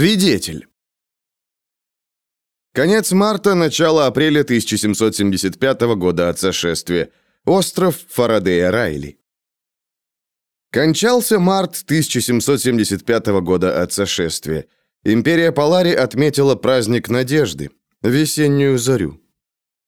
Свидетель. Конец марта, начало апреля 1775 года от сошествия. Остров Фарадея Райли. Кончался март 1775 года от сошествия. Империя Полари отметила праздник надежды, весеннюю зарю.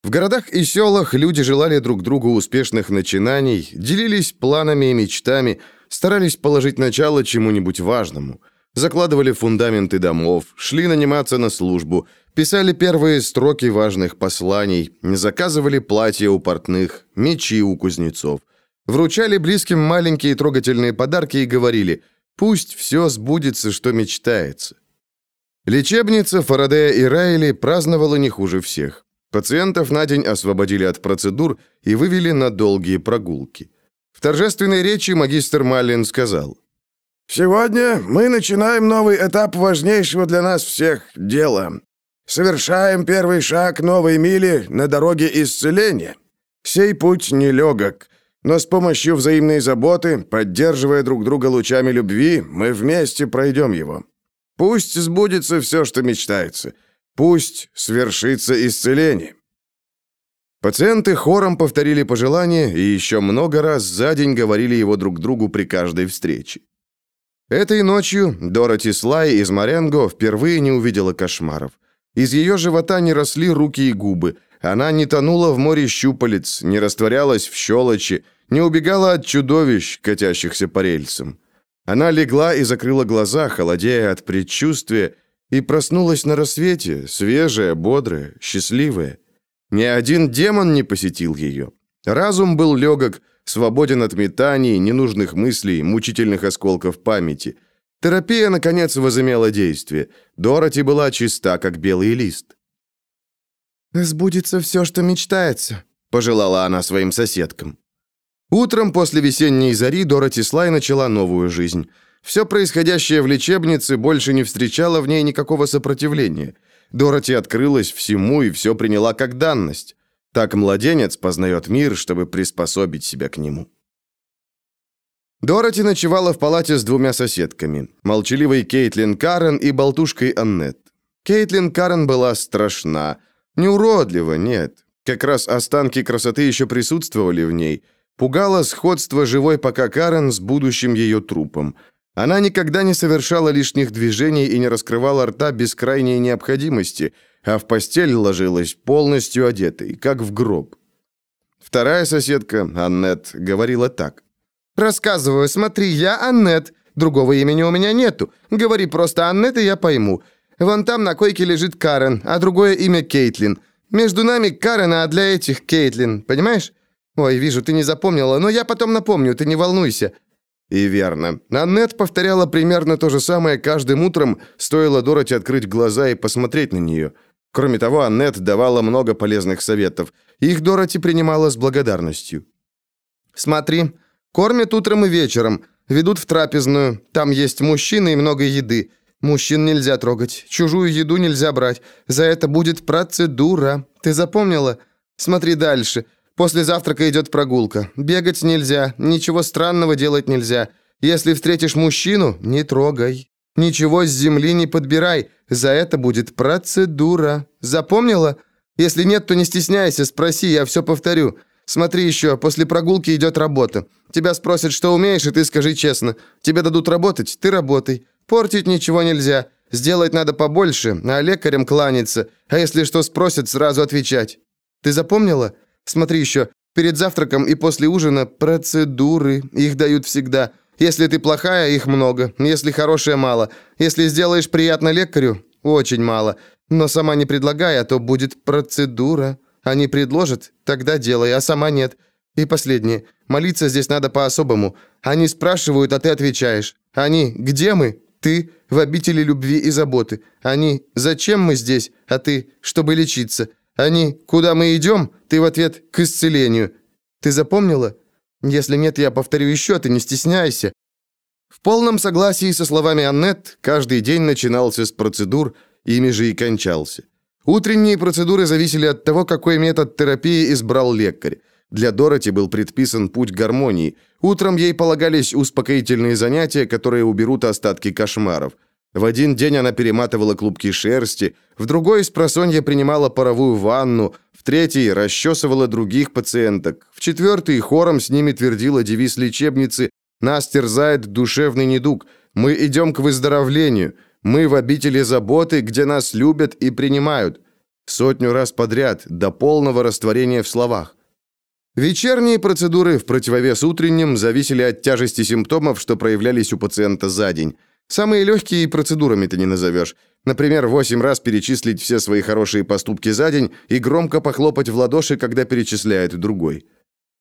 В городах и селах люди желали друг другу успешных начинаний, делились планами и мечтами, старались положить начало чему-нибудь важному – закладывали фундаменты домов, шли наниматься на службу, писали первые строки важных посланий, заказывали платья у портных, мечи у кузнецов, вручали близким маленькие трогательные подарки и говорили «пусть все сбудется, что мечтается». Лечебница Фарадея и Райли праздновала не хуже всех. Пациентов на день освободили от процедур и вывели на долгие прогулки. В торжественной речи магистр Маллин сказал Сегодня мы начинаем новый этап важнейшего для нас всех дела. Совершаем первый шаг новой мили на дороге исцеления. Сей путь нелегок, но с помощью взаимной заботы, поддерживая друг друга лучами любви, мы вместе пройдем его. Пусть сбудется все, что мечтается. Пусть свершится исцеление. Пациенты хором повторили пожелание и еще много раз за день говорили его друг другу при каждой встрече. Этой ночью Дороти Слай из Маренго впервые не увидела кошмаров. Из ее живота не росли руки и губы. Она не тонула в море щупалец, не растворялась в щелочи, не убегала от чудовищ, катящихся по рельсам. Она легла и закрыла глаза, холодея от предчувствия, и проснулась на рассвете, свежая, бодрая, счастливая. Ни один демон не посетил ее. Разум был легок, свободен от метаний, ненужных мыслей, мучительных осколков памяти. Терапия, наконец, возымела действие. Дороти была чиста, как белый лист. «Сбудется все, что мечтается», — пожелала она своим соседкам. Утром после весенней зари Дороти Слай начала новую жизнь. Все происходящее в лечебнице больше не встречало в ней никакого сопротивления. Дороти открылась всему и все приняла как данность. Так младенец познает мир, чтобы приспособить себя к нему. Дороти ночевала в палате с двумя соседками, молчаливой Кейтлин Карен и болтушкой Аннет. Кейтлин Карен была страшна. Не уродлива, нет. Как раз останки красоты еще присутствовали в ней. Пугало сходство живой пока Карен с будущим ее трупом. Она никогда не совершала лишних движений и не раскрывала рта без крайней необходимости – а в постель ложилась полностью одетой, как в гроб. Вторая соседка, Аннет, говорила так. «Рассказываю, смотри, я Аннет. Другого имени у меня нету. Говори просто Аннет, и я пойму. Вон там на койке лежит Карен, а другое имя Кейтлин. Между нами Карен, а для этих Кейтлин, понимаешь? Ой, вижу, ты не запомнила, но я потом напомню, ты не волнуйся». И верно. Аннет повторяла примерно то же самое каждым утром, стоило Дороти открыть глаза и посмотреть на нее – Кроме того, Аннет давала много полезных советов. Их Дороти принимала с благодарностью. «Смотри, кормят утром и вечером, ведут в трапезную. Там есть мужчины и много еды. Мужчин нельзя трогать, чужую еду нельзя брать. За это будет процедура. Ты запомнила? Смотри дальше. После завтрака идет прогулка. Бегать нельзя, ничего странного делать нельзя. Если встретишь мужчину, не трогай. Ничего с земли не подбирай, за это будет процедура. Запомнила? Если нет, то не стесняйся, спроси, я все повторю. Смотри еще, после прогулки идет работа. Тебя спросят, что умеешь, и ты скажи честно. Тебе дадут работать, ты работай. Портить ничего нельзя. Сделать надо побольше, а лекарям кланяться. А если что спросят, сразу отвечать. Ты запомнила? Смотри еще, перед завтраком и после ужина процедуры. Их дают всегда. Если ты плохая, их много. Если хорошая, мало. Если сделаешь приятно лекарю, очень мало. Но сама не предлагай, а то будет процедура. Они предложат, тогда делай, а сама нет. И последнее. Молиться здесь надо по-особому. Они спрашивают, а ты отвечаешь. Они «Где мы?» Ты в обители любви и заботы. Они «Зачем мы здесь?» А ты «Чтобы лечиться». Они «Куда мы идем?» Ты в ответ «К исцелению». Ты запомнила? Если нет, я повторю еще, ты не стесняйся». В полном согласии со словами Аннет, каждый день начинался с процедур, ими же и кончался. Утренние процедуры зависели от того, какой метод терапии избрал лекарь. Для Дороти был предписан путь гармонии. Утром ей полагались успокоительные занятия, которые уберут остатки кошмаров. В один день она перематывала клубки шерсти, в другой просонья принимала паровую ванну, третий расчесывала других пациенток, в четвертый хором с ними твердила девиз лечебницы «Нас терзает душевный недуг, мы идем к выздоровлению, мы в обители заботы, где нас любят и принимают». Сотню раз подряд, до полного растворения в словах. Вечерние процедуры в противовес утренним зависели от тяжести симптомов, что проявлялись у пациента за день. Самые легкие процедурами-то не назовешь. Например, восемь раз перечислить все свои хорошие поступки за день и громко похлопать в ладоши, когда перечисляет другой.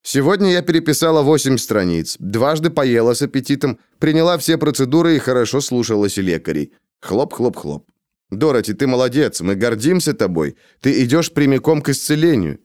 Сегодня я переписала восемь страниц, дважды поела с аппетитом, приняла все процедуры и хорошо слушалась лекарей. Хлоп-хлоп-хлоп. Дороти, ты молодец, мы гордимся тобой. Ты идешь прямиком к исцелению.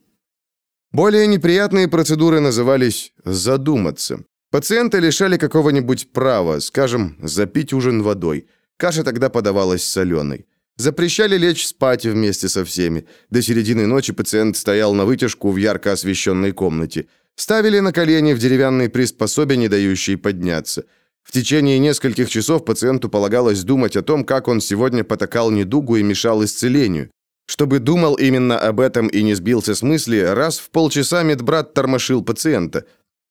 Более неприятные процедуры назывались «задуматься». Пациента лишали какого-нибудь права, скажем, запить ужин водой. Каша тогда подавалась соленой. Запрещали лечь спать вместе со всеми. До середины ночи пациент стоял на вытяжку в ярко освещенной комнате. Ставили на колени в деревянной приспособе, не дающей подняться. В течение нескольких часов пациенту полагалось думать о том, как он сегодня потакал недугу и мешал исцелению. Чтобы думал именно об этом и не сбился с мысли, раз в полчаса медбрат тормошил пациента.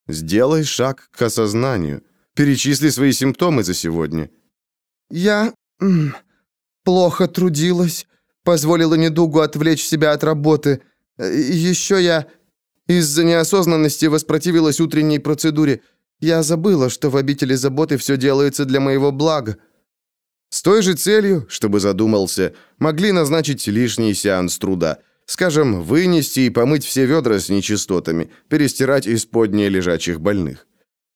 «Сделай шаг к осознанию. Перечисли свои симптомы за сегодня». «Я... плохо трудилась, позволила недугу отвлечь себя от работы. Еще я из-за неосознанности воспротивилась утренней процедуре. Я забыла, что в обители заботы все делается для моего блага. С той же целью, чтобы задумался, могли назначить лишний сеанс труда. Скажем, вынести и помыть все ведра с нечистотами, перестирать исподние лежачих больных.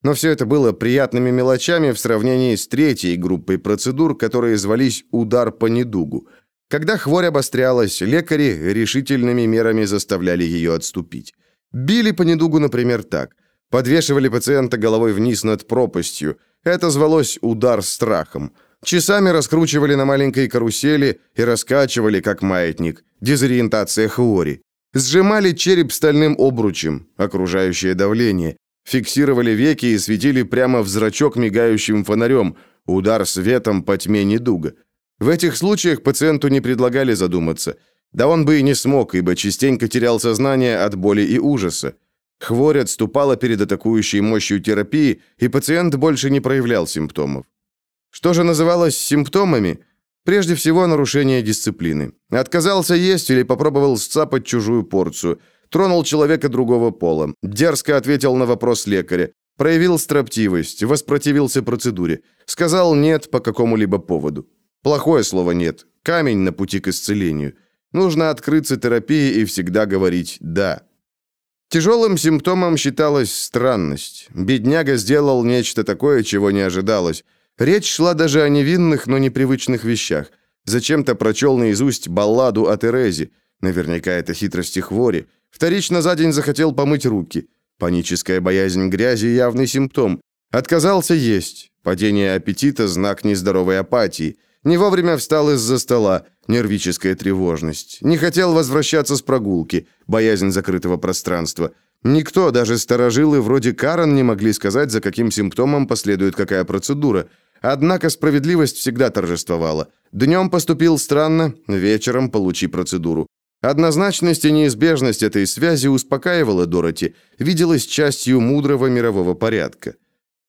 Но все это было приятными мелочами в сравнении с третьей группой процедур, которые звались «удар по недугу». Когда хворь обострялась, лекари решительными мерами заставляли ее отступить. Били по недугу, например, так. Подвешивали пациента головой вниз над пропастью. Это звалось «удар страхом». Часами раскручивали на маленькой карусели и раскачивали, как маятник. Дезориентация хвори. Сжимали череп стальным обручем, окружающее давление. Фиксировали веки и светили прямо в зрачок мигающим фонарем. Удар светом по тьме недуга. В этих случаях пациенту не предлагали задуматься. Да он бы и не смог, ибо частенько терял сознание от боли и ужаса. Хворь отступала перед атакующей мощью терапии, и пациент больше не проявлял симптомов. Что же называлось симптомами? Прежде всего, нарушение дисциплины. Отказался есть или попробовал сцапать чужую порцию. Тронул человека другого пола. Дерзко ответил на вопрос лекаря. Проявил строптивость, воспротивился процедуре. Сказал «нет» по какому-либо поводу. Плохое слово «нет». Камень на пути к исцелению. Нужно открыться терапии и всегда говорить «да». Тяжелым симптомом считалась странность. Бедняга сделал нечто такое, чего не ожидалось. Речь шла даже о невинных, но непривычных вещах. Зачем-то прочел наизусть балладу о Терезе. Наверняка это хитрости хвори. Вторично за день захотел помыть руки. Паническая боязнь грязи – явный симптом. Отказался есть. Падение аппетита – знак нездоровой апатии. Не вовремя встал из-за стола. Нервическая тревожность. Не хотел возвращаться с прогулки. Боязнь закрытого пространства. Никто, даже старожилы вроде Карен, не могли сказать, за каким симптомом последует какая процедура – Однако справедливость всегда торжествовала. Днем поступил странно, вечером получи процедуру. Однозначность и неизбежность этой связи успокаивала Дороти, виделась частью мудрого мирового порядка.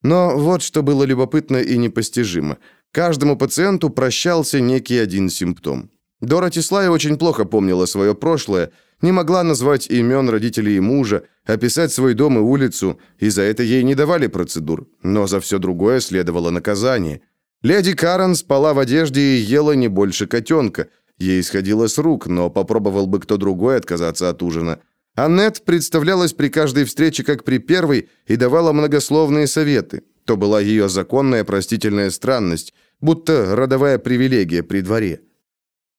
Но вот что было любопытно и непостижимо. Каждому пациенту прощался некий один симптом. Дороти Слай очень плохо помнила свое прошлое, не могла назвать имен родителей и мужа, описать свой дом и улицу, и за это ей не давали процедур, но за все другое следовало наказание. Леди Карен спала в одежде и ела не больше котенка. Ей сходило с рук, но попробовал бы кто другой отказаться от ужина. Аннет представлялась при каждой встрече как при первой и давала многословные советы. То была ее законная простительная странность, будто родовая привилегия при дворе.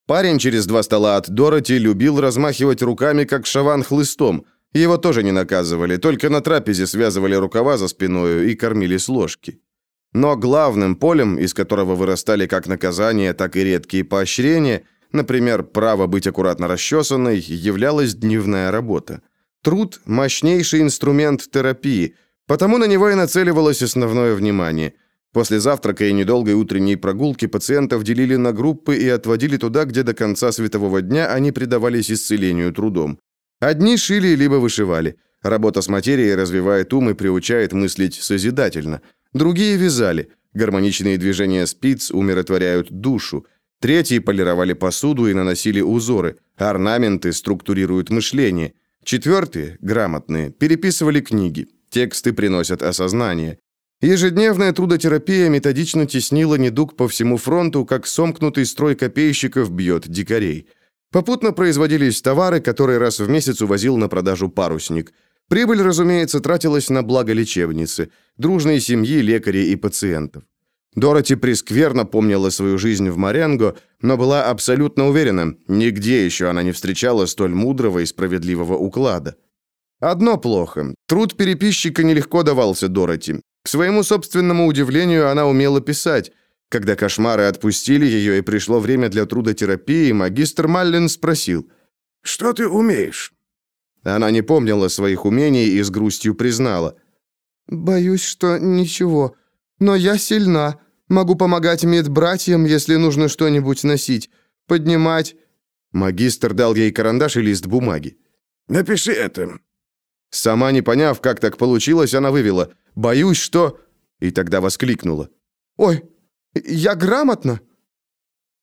Парень через два стола от Дороти любил размахивать руками, как шаван хлыстом. Его тоже не наказывали, только на трапезе связывали рукава за спиною и кормили с ложки. Но главным полем, из которого вырастали как наказания, так и редкие поощрения, например, право быть аккуратно расчесанной, являлась дневная работа. Труд – мощнейший инструмент терапии, потому на него и нацеливалось основное внимание. После завтрака и недолгой утренней прогулки пациентов делили на группы и отводили туда, где до конца светового дня они предавались исцелению трудом. Одни шили либо вышивали. Работа с материей развивает ум и приучает мыслить созидательно. Другие вязали. Гармоничные движения спиц умиротворяют душу. Третьи полировали посуду и наносили узоры. Орнаменты структурируют мышление. Четвертые, грамотные, переписывали книги. Тексты приносят осознание. Ежедневная трудотерапия методично теснила недуг по всему фронту, как сомкнутый строй копейщиков бьет дикарей. Попутно производились товары, которые раз в месяц увозил на продажу парусник. Прибыль, разумеется, тратилась на благо лечебницы, дружной семьи, лекарей и пациентов. Дороти прескверно помнила свою жизнь в Маренго, но была абсолютно уверена, нигде еще она не встречала столь мудрого и справедливого уклада. Одно плохо. Труд переписчика нелегко давался Дороти. К своему собственному удивлению, она умела писать. Когда кошмары отпустили ее и пришло время для трудотерапии, магистр Маллен спросил, «Что ты умеешь?» Она не помнила своих умений и с грустью признала. «Боюсь, что ничего. Но я сильна. Могу помогать медбратьям, если нужно что-нибудь носить. Поднимать...» Магистр дал ей карандаш и лист бумаги. «Напиши это». Сама не поняв, как так получилось, она вывела Боюсь, что...» И тогда воскликнула. «Ой, я грамотно?»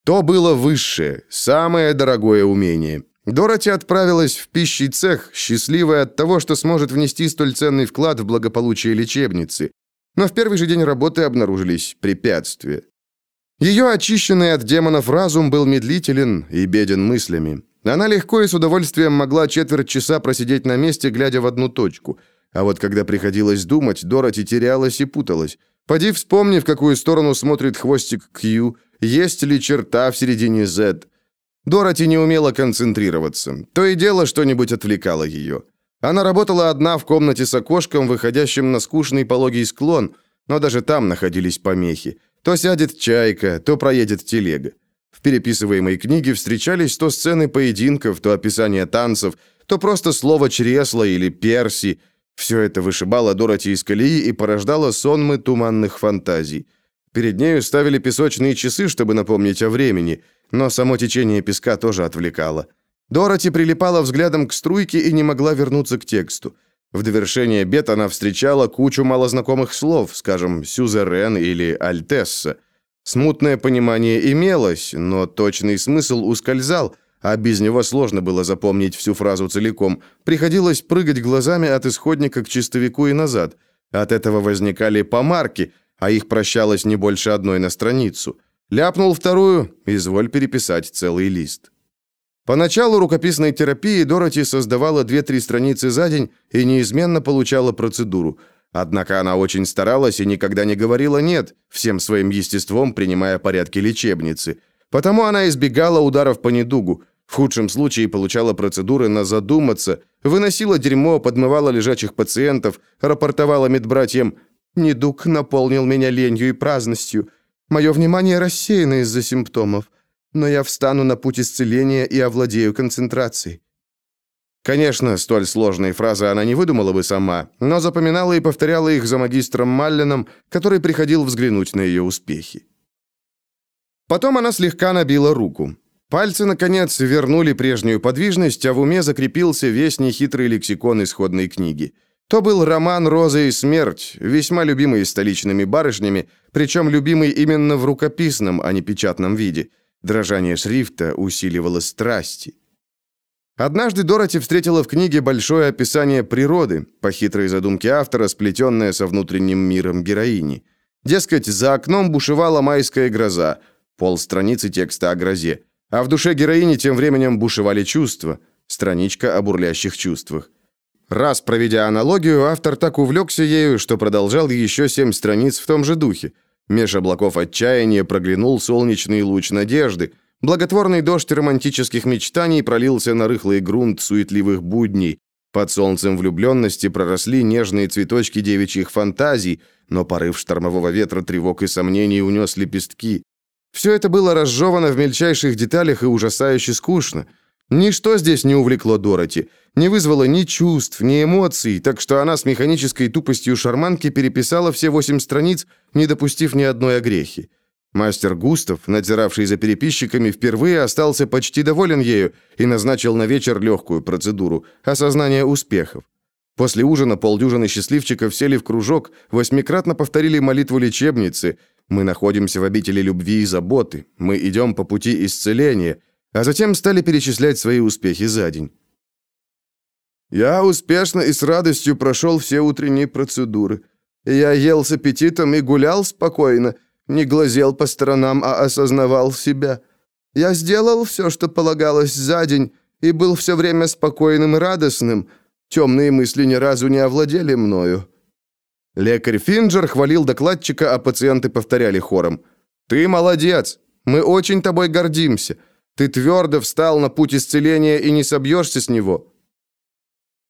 То было высшее, самое дорогое умение. Дороти отправилась в пищий цех, счастливая от того, что сможет внести столь ценный вклад в благополучие лечебницы. Но в первый же день работы обнаружились препятствия. Ее очищенный от демонов разум был медлителен и беден мыслями. Она легко и с удовольствием могла четверть часа просидеть на месте, глядя в одну точку – а вот когда приходилось думать, Дороти терялась и путалась. Поди вспомни, в какую сторону смотрит хвостик Q, есть ли черта в середине Z. Дороти не умела концентрироваться. То и дело что-нибудь отвлекало ее. Она работала одна в комнате с окошком, выходящим на скучный пологий склон, но даже там находились помехи. То сядет чайка, то проедет телега. В переписываемой книге встречались то сцены поединков, то описание танцев, то просто слово «чресло» или «перси», все это вышибало Дороти из колеи и порождало сонмы туманных фантазий. Перед нею ставили песочные часы, чтобы напомнить о времени, но само течение песка тоже отвлекало. Дороти прилипала взглядом к струйке и не могла вернуться к тексту. В довершение бед она встречала кучу малознакомых слов, скажем, «сюзерен» или «альтесса». Смутное понимание имелось, но точный смысл ускользал – а без него сложно было запомнить всю фразу целиком. Приходилось прыгать глазами от исходника к чистовику и назад. От этого возникали помарки, а их прощалось не больше одной на страницу. Ляпнул вторую, изволь переписать целый лист. Поначалу рукописной терапии Дороти создавала 2-3 страницы за день и неизменно получала процедуру. Однако она очень старалась и никогда не говорила «нет», всем своим естеством принимая порядки лечебницы. Потому она избегала ударов по недугу, в худшем случае получала процедуры на задуматься, выносила дерьмо, подмывала лежачих пациентов, рапортовала медбратьям «Недуг наполнил меня ленью и праздностью. Мое внимание рассеяно из-за симптомов, но я встану на путь исцеления и овладею концентрацией». Конечно, столь сложные фразы она не выдумала бы сама, но запоминала и повторяла их за магистром Маллином, который приходил взглянуть на ее успехи. Потом она слегка набила руку. Пальцы, наконец, вернули прежнюю подвижность, а в уме закрепился весь нехитрый лексикон исходной книги. То был роман «Роза и смерть», весьма любимый столичными барышнями, причем любимый именно в рукописном, а не печатном виде. Дрожание шрифта усиливало страсти. Однажды Дороти встретила в книге большое описание природы, по хитрой задумке автора, сплетенное со внутренним миром героини. Дескать, за окном бушевала майская гроза, полстраницы текста о грозе. А в душе героини тем временем бушевали чувства. Страничка о бурлящих чувствах. Раз проведя аналогию, автор так увлекся ею, что продолжал еще семь страниц в том же духе. Меж облаков отчаяния проглянул солнечный луч надежды. Благотворный дождь романтических мечтаний пролился на рыхлый грунт суетливых будней. Под солнцем влюбленности проросли нежные цветочки девичьих фантазий, но порыв штормового ветра тревог и сомнений унес лепестки. Все это было разжевано в мельчайших деталях и ужасающе скучно. Ничто здесь не увлекло Дороти, не вызвало ни чувств, ни эмоций, так что она с механической тупостью шарманки переписала все восемь страниц, не допустив ни одной огрехи. Мастер Густав, надзиравший за переписчиками, впервые остался почти доволен ею и назначил на вечер легкую процедуру – осознание успехов. После ужина полдюжины счастливчиков сели в кружок, восьмикратно повторили молитву лечебницы «Мы находимся в обители любви и заботы, мы идем по пути исцеления», а затем стали перечислять свои успехи за день. «Я успешно и с радостью прошел все утренние процедуры. Я ел с аппетитом и гулял спокойно, не глазел по сторонам, а осознавал себя. Я сделал все, что полагалось за день, и был все время спокойным и радостным. Темные мысли ни разу не овладели мною». Лекарь Финджер хвалил докладчика, а пациенты повторяли хором. «Ты молодец! Мы очень тобой гордимся!» Ты твердо встал на путь исцеления и не собьешься с него».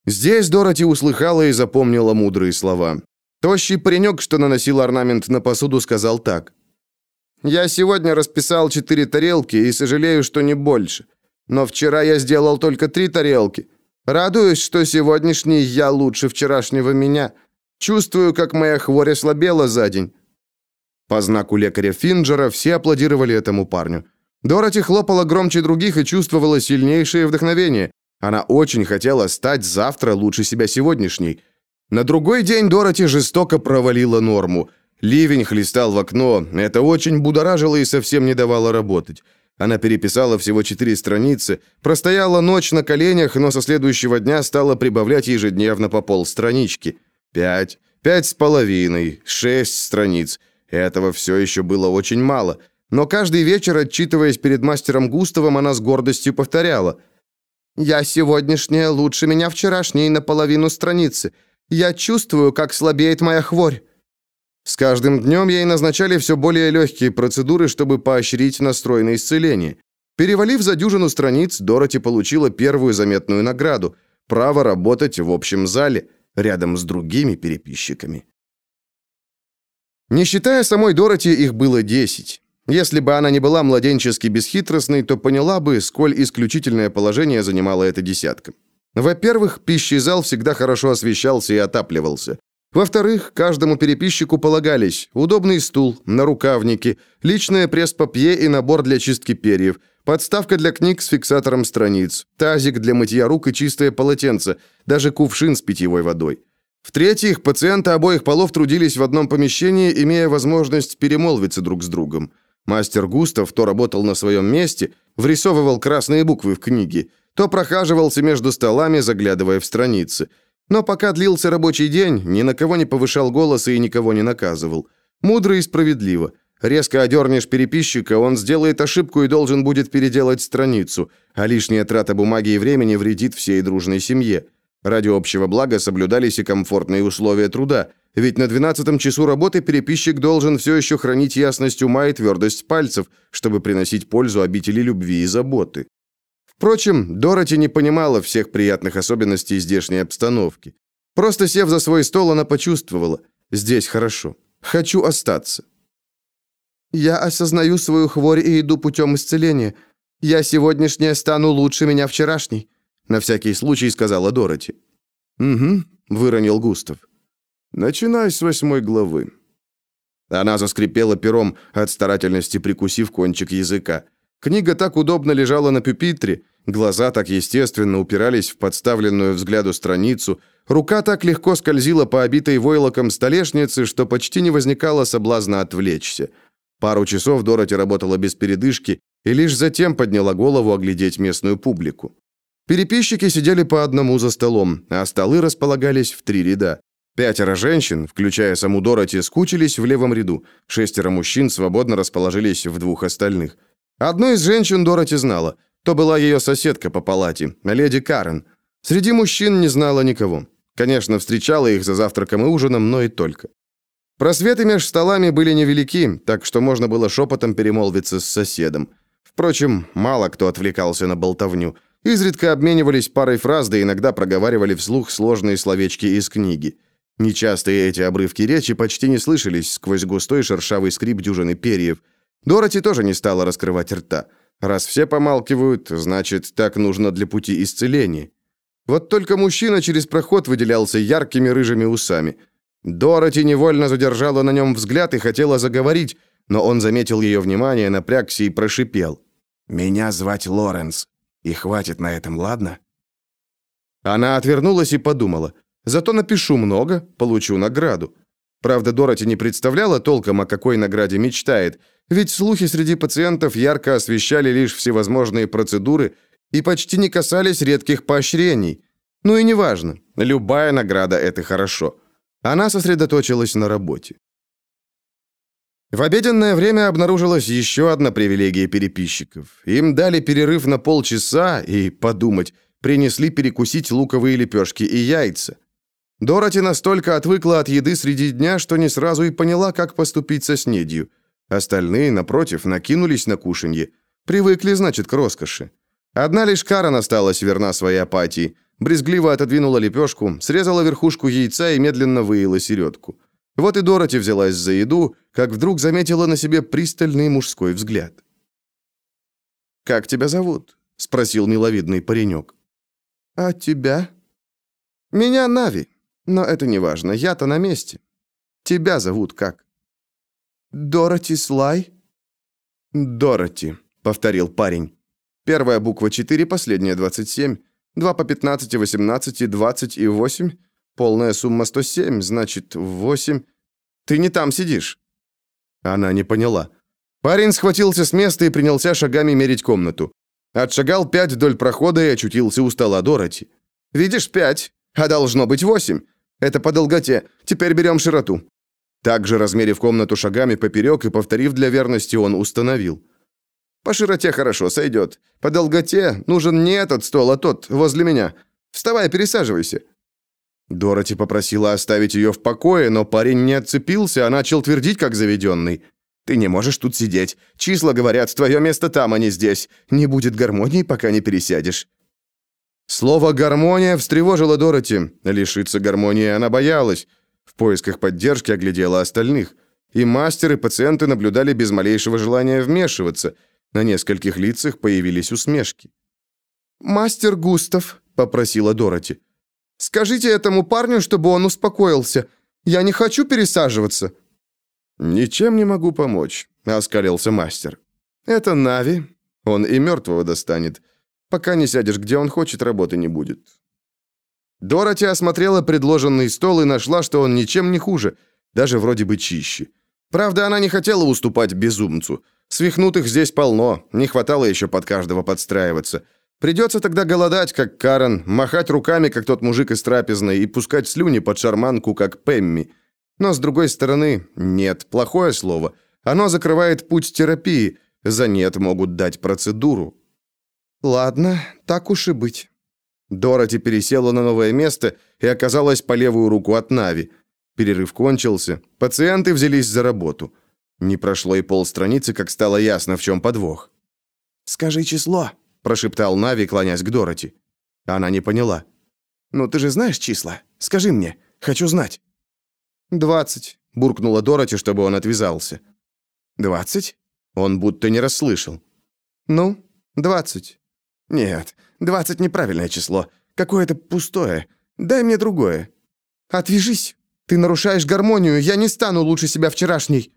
Здесь Дороти услыхала и запомнила мудрые слова. Тощий паренек, что наносил орнамент на посуду, сказал так. «Я сегодня расписал четыре тарелки и сожалею, что не больше. Но вчера я сделал только три тарелки. Радуюсь, что сегодняшний я лучше вчерашнего меня. Чувствую, как моя хворь ослабела за день». По знаку лекаря Финджера все аплодировали этому парню. Дороти хлопала громче других и чувствовала сильнейшее вдохновение. Она очень хотела стать завтра лучше себя сегодняшней. На другой день Дороти жестоко провалила норму. Ливень хлестал в окно, это очень будоражило и совсем не давало работать. Она переписала всего четыре страницы, простояла ночь на коленях, но со следующего дня стала прибавлять ежедневно по полстранички. Пять, пять с половиной, шесть страниц. Этого все еще было очень мало. Но каждый вечер, отчитываясь перед мастером Густавом, она с гордостью повторяла. «Я сегодняшняя лучше меня вчерашней на половину страницы. Я чувствую, как слабеет моя хворь». С каждым днем ей назначали все более легкие процедуры, чтобы поощрить настрой на исцеление. Перевалив за дюжину страниц, Дороти получила первую заметную награду – право работать в общем зале, рядом с другими переписчиками. Не считая самой Дороти, их было десять. Если бы она не была младенчески бесхитростной, то поняла бы, сколь исключительное положение занимала эта десятка. Во-первых, пищий зал всегда хорошо освещался и отапливался. Во-вторых, каждому переписчику полагались удобный стул, нарукавники, личное пресс-папье и набор для чистки перьев, подставка для книг с фиксатором страниц, тазик для мытья рук и чистое полотенце, даже кувшин с питьевой водой. В-третьих, пациенты обоих полов трудились в одном помещении, имея возможность перемолвиться друг с другом. Мастер Густав то работал на своем месте, врисовывал красные буквы в книге, то прохаживался между столами, заглядывая в страницы. Но пока длился рабочий день, ни на кого не повышал голоса и никого не наказывал. Мудро и справедливо. Резко одернешь переписчика, он сделает ошибку и должен будет переделать страницу, а лишняя трата бумаги и времени вредит всей дружной семье. Ради общего блага соблюдались и комфортные условия труда, ведь на двенадцатом часу работы переписчик должен все еще хранить ясность ума и твердость пальцев, чтобы приносить пользу обители любви и заботы. Впрочем, Дороти не понимала всех приятных особенностей здешней обстановки. Просто сев за свой стол, она почувствовала «здесь хорошо, хочу остаться». «Я осознаю свою хворь и иду путем исцеления. Я сегодняшняя стану лучше меня вчерашней», на всякий случай сказала Дороти. «Угу», — выронил Густав. Начинай с восьмой главы». Она заскрипела пером, от старательности прикусив кончик языка. Книга так удобно лежала на пюпитре, глаза так естественно упирались в подставленную взгляду страницу, рука так легко скользила по обитой войлоком столешнице, что почти не возникало соблазна отвлечься. Пару часов Дороти работала без передышки и лишь затем подняла голову оглядеть местную публику. Переписчики сидели по одному за столом, а столы располагались в три ряда. Пятеро женщин, включая саму Дороти, скучились в левом ряду. Шестеро мужчин свободно расположились в двух остальных. Одну из женщин Дороти знала. То была ее соседка по палате, леди Карен. Среди мужчин не знала никого. Конечно, встречала их за завтраком и ужином, но и только. Просветы между столами были невелики, так что можно было шепотом перемолвиться с соседом. Впрочем, мало кто отвлекался на болтовню. Изредка обменивались парой фраз, да иногда проговаривали вслух сложные словечки из книги. Нечастые эти обрывки речи почти не слышались сквозь густой шершавый скрип дюжины перьев. Дороти тоже не стала раскрывать рта. Раз все помалкивают, значит, так нужно для пути исцеления. Вот только мужчина через проход выделялся яркими рыжими усами. Дороти невольно задержала на нем взгляд и хотела заговорить, но он заметил ее внимание, напрягся и прошипел. «Меня звать Лоренс. И хватит на этом, ладно?» Она отвернулась и подумала. «Зато напишу много, получу награду». Правда, Дороти не представляла толком, о какой награде мечтает, ведь слухи среди пациентов ярко освещали лишь всевозможные процедуры и почти не касались редких поощрений. Ну и неважно, любая награда – это хорошо. Она сосредоточилась на работе. В обеденное время обнаружилась еще одна привилегия переписчиков. Им дали перерыв на полчаса и, подумать, принесли перекусить луковые лепешки и яйца. Дороти настолько отвыкла от еды среди дня, что не сразу и поняла, как поступить со снедью. Остальные, напротив, накинулись на кушанье. Привыкли, значит, к роскоши. Одна лишь Карен осталась верна своей апатии. Брезгливо отодвинула лепешку, срезала верхушку яйца и медленно выила середку. Вот и Дороти взялась за еду, как вдруг заметила на себе пристальный мужской взгляд. «Как тебя зовут?» — спросил миловидный паренек. «А тебя?» «Меня Нави, но это не важно, я-то на месте. Тебя зовут как?» «Дороти Слай?» «Дороти», — повторил парень. Первая буква 4, последняя 27, 2 по 15, 18, 20 и 8. Полная сумма 107, значит, 8. Ты не там сидишь». Она не поняла. Парень схватился с места и принялся шагами мерить комнату. Отшагал пять вдоль прохода и очутился у стола Дороти. «Видишь, пять, а должно быть восемь. Это по долготе. Теперь берем широту». Также, размерив комнату шагами поперек и повторив для верности, он установил. «По широте хорошо, сойдет. По долготе нужен не этот стол, а тот, возле меня. Вставай, пересаживайся». Дороти попросила оставить ее в покое, но парень не отцепился, а начал твердить, как заведенный. «Ты не можешь тут сидеть. Числа говорят, твое место там, а не здесь. Не будет гармонии, пока не пересядешь». Слово «гармония» встревожило Дороти. Лишиться гармонии она боялась. В поисках поддержки оглядела остальных. И мастер, и пациенты наблюдали без малейшего желания вмешиваться. На нескольких лицах появились усмешки. «Мастер Густав», — попросила Дороти, — Скажите этому парню, чтобы он успокоился. Я не хочу пересаживаться». «Ничем не могу помочь», — оскалился мастер. «Это Нави. Он и мертвого достанет. Пока не сядешь, где он хочет, работы не будет». Дороти осмотрела предложенный стол и нашла, что он ничем не хуже, даже вроде бы чище. Правда, она не хотела уступать безумцу. Свихнутых здесь полно, не хватало еще под каждого подстраиваться. Придется тогда голодать, как Карен, махать руками, как тот мужик из трапезной, и пускать слюни под шарманку, как Пемми. Но, с другой стороны, нет, плохое слово. Оно закрывает путь терапии. За нет могут дать процедуру. Ладно, так уж и быть. Дороти пересела на новое место и оказалась по левую руку от Нави. Перерыв кончился. Пациенты взялись за работу. Не прошло и полстраницы, как стало ясно, в чем подвох. «Скажи число», прошептал Нави, клонясь к Дороти. Она не поняла. «Ну ты же знаешь числа? Скажи мне. Хочу знать». «Двадцать», — буркнула Дороти, чтобы он отвязался. «Двадцать?» Он будто не расслышал. «Ну, двадцать». «Нет, двадцать неправильное число. Какое-то пустое. Дай мне другое». «Отвяжись! Ты нарушаешь гармонию, я не стану лучше себя вчерашней!»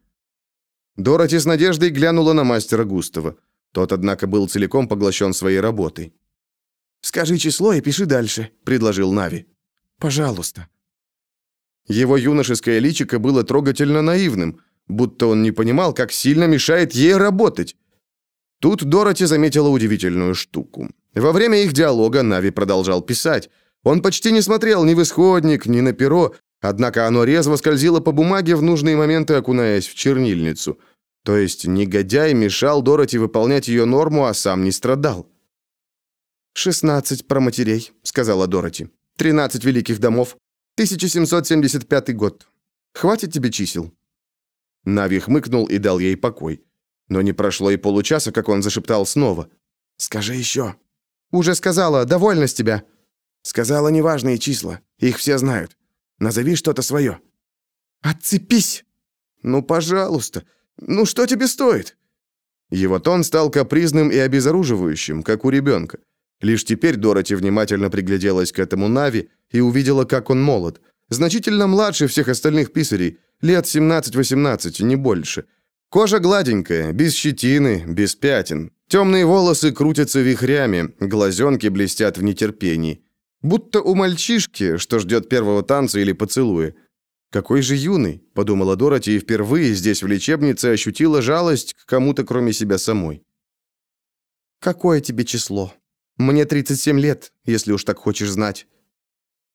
Дороти с надеждой глянула на мастера Густава. Тот, однако, был целиком поглощен своей работой. «Скажи число и пиши дальше», — предложил Нави. «Пожалуйста». Его юношеское личико было трогательно наивным, будто он не понимал, как сильно мешает ей работать. Тут Дороти заметила удивительную штуку. Во время их диалога Нави продолжал писать. Он почти не смотрел ни в исходник, ни на перо, однако оно резво скользило по бумаге в нужные моменты, окунаясь в чернильницу — то есть негодяй мешал Дороти выполнять ее норму, а сам не страдал. «Шестнадцать проматерей», — сказала Дороти. «Тринадцать великих домов. 1775 год. Хватит тебе чисел?» Нави хмыкнул и дал ей покой. Но не прошло и получаса, как он зашептал снова. «Скажи еще». «Уже сказала. Довольна с тебя». «Сказала неважные числа. Их все знают. Назови что-то свое». «Отцепись!» «Ну, пожалуйста. Ну что тебе стоит?» Его тон стал капризным и обезоруживающим, как у ребенка. Лишь теперь Дороти внимательно пригляделась к этому Нави и увидела, как он молод. Значительно младше всех остальных писарей, лет 17-18, не больше. Кожа гладенькая, без щетины, без пятен. Темные волосы крутятся вихрями, глазенки блестят в нетерпении. Будто у мальчишки, что ждет первого танца или поцелуя. «Какой же юный», — подумала Дороти, и впервые здесь, в лечебнице, ощутила жалость к кому-то, кроме себя самой. «Какое тебе число? Мне 37 лет, если уж так хочешь знать».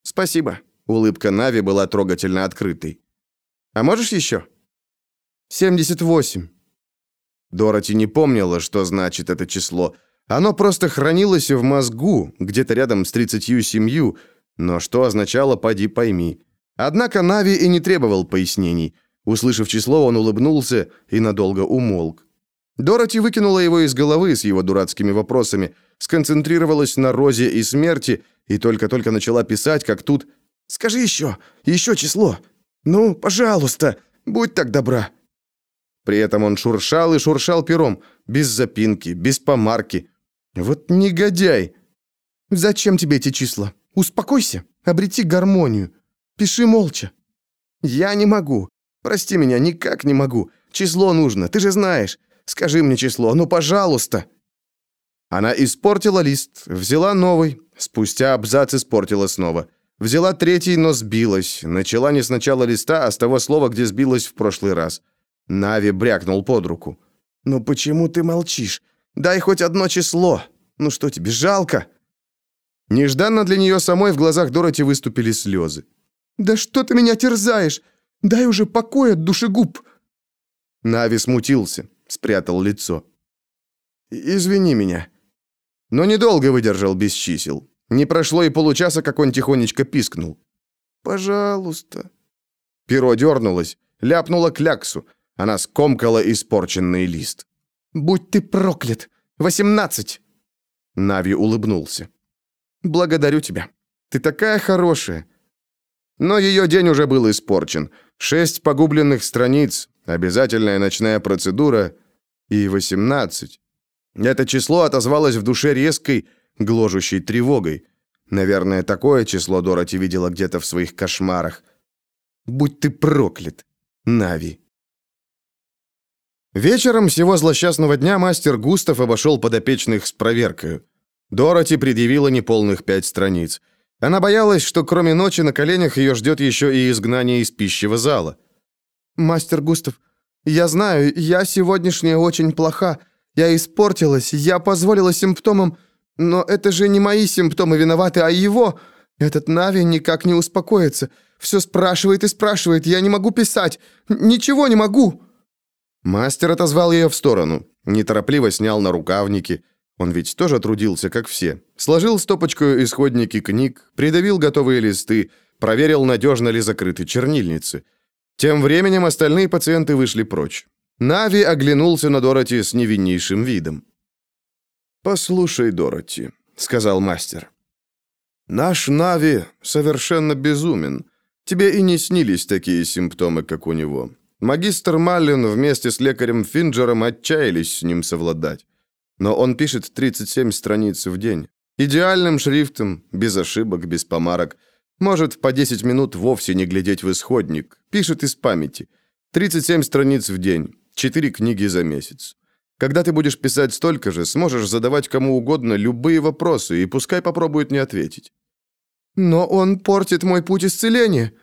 «Спасибо», — улыбка Нави была трогательно открытой. «А можешь еще?» «78». Дороти не помнила, что значит это число. Оно просто хранилось в мозгу, где-то рядом с 37, но что означало «поди пойми». Однако Нави и не требовал пояснений. Услышав число, он улыбнулся и надолго умолк. Дороти выкинула его из головы с его дурацкими вопросами, сконцентрировалась на Розе и смерти и только-только начала писать, как тут «Скажи еще, еще число. Ну, пожалуйста, будь так добра». При этом он шуршал и шуршал пером, без запинки, без помарки. Вот негодяй! «Зачем тебе эти числа? Успокойся, обрети гармонию. Пиши молча». «Я не могу. Прости меня, никак не могу. Число нужно, ты же знаешь. Скажи мне число, ну, пожалуйста». Она испортила лист, взяла новый, спустя абзац испортила снова. Взяла третий, но сбилась. Начала не с начала листа, а с того слова, где сбилась в прошлый раз. Нави брякнул под руку. «Ну почему ты молчишь? Дай хоть одно число. Ну что тебе, жалко?» Нежданно для нее самой в глазах Дороти выступили слезы. «Да что ты меня терзаешь? Дай уже покой от душегуб!» Нави смутился, спрятал лицо. «Извини меня». Но недолго выдержал без чисел. Не прошло и получаса, как он тихонечко пискнул. «Пожалуйста». Перо дернулось, ляпнуло кляксу. Она скомкала испорченный лист. «Будь ты проклят! Восемнадцать!» Нави улыбнулся. «Благодарю тебя. Ты такая хорошая. Но ее день уже был испорчен. Шесть погубленных страниц, обязательная ночная процедура и восемнадцать. Это число отозвалось в душе резкой, гложущей тревогой. Наверное, такое число Дороти видела где-то в своих кошмарах. «Будь ты проклят, Нави!» Вечером всего злосчастного дня мастер Густав обошел подопечных с проверкой. Дороти предъявила неполных пять страниц – она боялась, что кроме ночи на коленях ее ждет еще и изгнание из пищевого зала. «Мастер Густав, я знаю, я сегодняшняя очень плоха. Я испортилась, я позволила симптомам... Но это же не мои симптомы виноваты, а его. Этот Нави никак не успокоится. Все спрашивает и спрашивает. Я не могу писать. Ничего не могу». Мастер отозвал ее в сторону. Неторопливо снял на рукавники. Он ведь тоже трудился, как все. Сложил стопочку исходники книг, придавил готовые листы, проверил, надежно ли закрыты чернильницы. Тем временем остальные пациенты вышли прочь. Нави оглянулся на Дороти с невиннейшим видом. «Послушай, Дороти», — сказал мастер. «Наш Нави совершенно безумен. Тебе и не снились такие симптомы, как у него. Магистр Маллин вместе с лекарем Финджером отчаялись с ним совладать. Но он пишет 37 страниц в день. Идеальным шрифтом, без ошибок, без помарок. Может по 10 минут вовсе не глядеть в исходник. Пишет из памяти. 37 страниц в день. 4 книги за месяц. Когда ты будешь писать столько же, сможешь задавать кому угодно любые вопросы, и пускай попробует не ответить. Но он портит мой путь исцеления.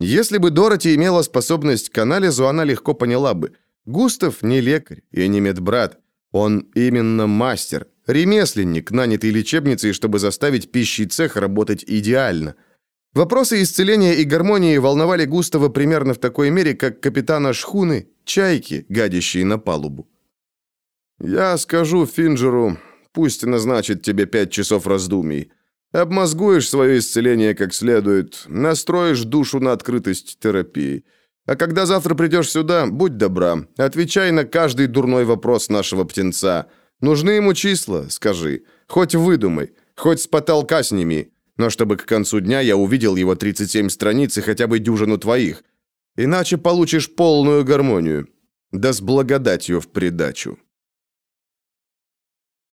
Если бы Дороти имела способность к анализу, она легко поняла бы. Густав не лекарь и не медбрат. Он именно мастер, ремесленник, нанятый лечебницей, чтобы заставить пищий цех работать идеально. Вопросы исцеления и гармонии волновали Густава примерно в такой мере, как капитана шхуны, чайки, гадящие на палубу. «Я скажу Финджеру, пусть назначит тебе пять часов раздумий. Обмозгуешь свое исцеление как следует, настроишь душу на открытость терапии». А когда завтра придешь сюда, будь добра, отвечай на каждый дурной вопрос нашего птенца. Нужны ему числа, скажи. Хоть выдумай, хоть с потолка сними. Но чтобы к концу дня я увидел его 37 страниц и хотя бы дюжину твоих. Иначе получишь полную гармонию. да с благодатью в придачу.